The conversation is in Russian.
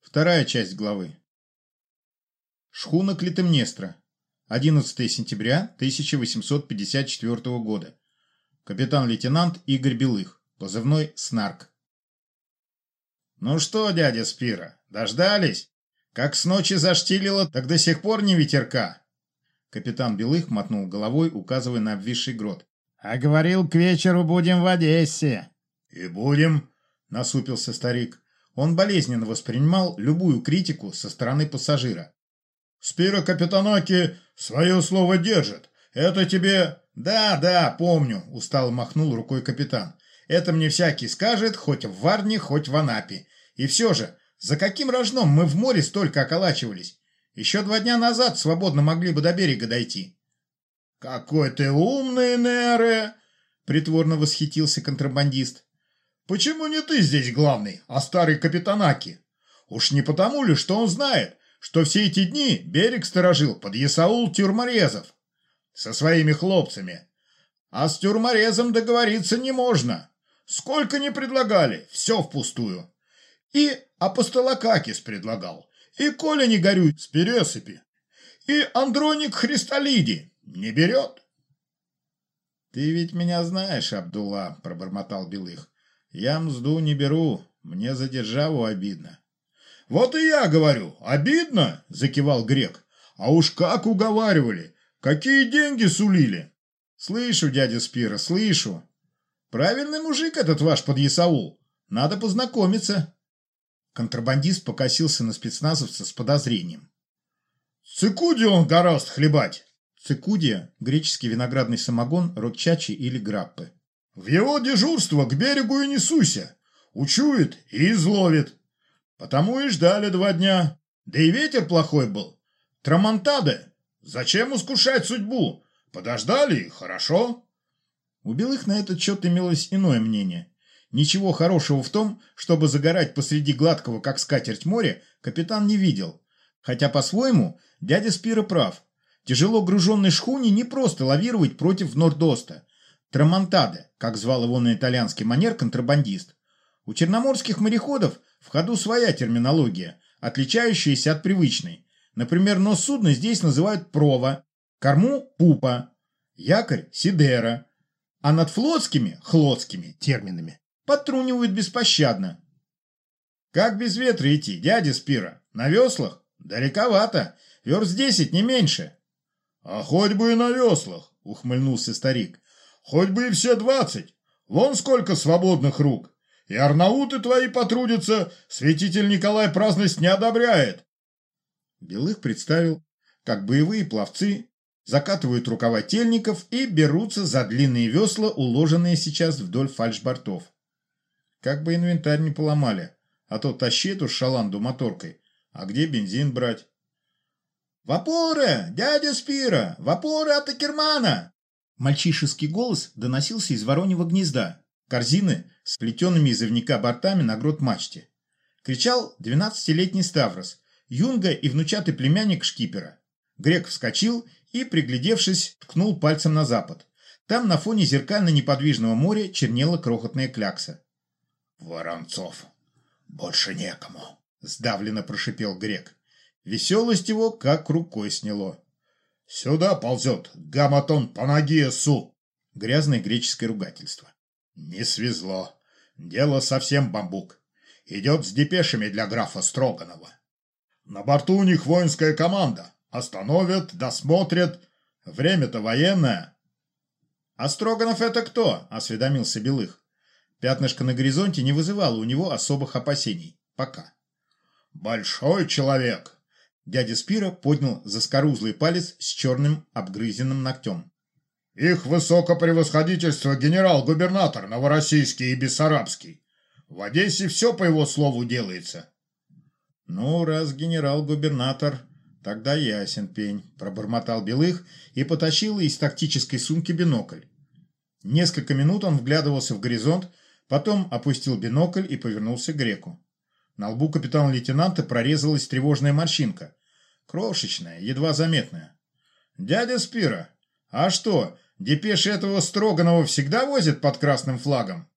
Вторая часть главы. Шхуна Клитемнестра. 11 сентября 1854 года. Капитан-лейтенант Игорь Белых. Позывной «Снарк». «Ну что, дядя Спира, дождались? Как с ночи заштилило, так до сих пор не ветерка». Капитан Белых мотнул головой, указывая на обвисший грот. «А говорил, к вечеру будем в Одессе». «И будем», — насупился старик. Он болезненно воспринимал любую критику со стороны пассажира. «Спира Капитанаки свое слово держит. Это тебе...» «Да, да, помню», — устало махнул рукой капитан. «Это мне всякий скажет, хоть в Варне, хоть в Анапе. И все же, за каким рожном мы в море столько околачивались? Еще два дня назад свободно могли бы до берега дойти». «Какой ты умный, Нере!» — притворно восхитился контрабандист. Почему не ты здесь главный, а старый капитанаки? Уж не потому ли, что он знает, что все эти дни берег сторожил под Ясаул Тюрморезов со своими хлопцами. А с тюрморезом договориться не можно. Сколько не предлагали, все впустую. И Апостолокакис предлагал, и Коля не горюй с пересыпи, и Андроник Христолиди не берет. «Ты ведь меня знаешь, Абдулла», — пробормотал Белых. Я мзду не беру, мне за державу обидно. Вот и я говорю, обидно, закивал грек. А уж как уговаривали, какие деньги сулили. Слышу, дядя Спира, слышу. Правильный мужик этот ваш подъясаул. Надо познакомиться. Контрабандист покосился на спецназовца с подозрением. Цикуди он гораст хлебать. Цикудия – греческий виноградный самогон, род чачи или граппы. В его дежурство к берегу и не суйся. Учует и изловит. Потому и ждали два дня. Да и ветер плохой был. Трамонтаде. Зачем искушать судьбу? Подождали и хорошо. У белых на этот счет имелось иное мнение. Ничего хорошего в том, чтобы загорать посреди гладкого, как скатерть моря, капитан не видел. Хотя, по-своему, дядя Спира прав. Тяжело груженной шхуне не просто лавировать против Нордоста. Трамонтаде, как звал его на итальянский манер контрабандист. У черноморских мореходов в ходу своя терминология, отличающаяся от привычной. Например, нос судна здесь называют прова, корму – пупа, якорь – сидера, а над флотскими, хлотскими терминами подтрунивают беспощадно. Как без ветра идти, дядя Спира? На веслах? Далековато, верст десять, не меньше. А хоть бы и на веслах, ухмыльнулся старик. Хоть бы и все двадцать. Вон сколько свободных рук. И арнауты твои потрудятся, святитель Николай праздность не одобряет. Белых представил, как боевые пловцы закатывают рукава тельников и берутся за длинные весла, уложенные сейчас вдоль фальшбортов. Как бы инвентарь не поломали, а то тащи эту шаланду моторкой. А где бензин брать? «Вапоры! Дядя Спира! Вапоры от Акермана!» Мальчишеский голос доносился из вороньего гнезда, корзины с плетенными из ивника бортами на грот мачте. Кричал двенадцатилетний Ставрос, юнга и внучатый племянник шкипера. Грек вскочил и, приглядевшись, ткнул пальцем на запад. Там на фоне зеркально-неподвижного моря чернела крохотная клякса. «Воронцов! Больше некому!» – сдавленно прошипел Грек. Веселость его как рукой сняло. «Сюда ползет гаматон Панагиесу!» Грязное греческое ругательство. «Не свезло. Дело совсем бамбук. Идет с депешами для графа Строганова. На борту у них воинская команда. Остановят, досмотрят. Время-то военное». «А Строганов это кто?» – осведомился Белых. Пятнышко на горизонте не вызывало у него особых опасений. Пока. «Большой человек. Дядя Спира поднял заскорузлый палец с черным обгрызенным ногтем. «Их высокопревосходительство генерал-губернатор Новороссийский и Бессарабский. В Одессе все по его слову делается». «Ну, раз генерал-губернатор, тогда ясен пень», – пробормотал Белых и потащил из тактической сумки бинокль. Несколько минут он вглядывался в горизонт, потом опустил бинокль и повернулся к греку. На лбу капитана-лейтенанта прорезалась тревожная морщинка. Крошечная, едва заметная. «Дядя Спира, а что, депеши этого Строганова всегда возят под красным флагом?»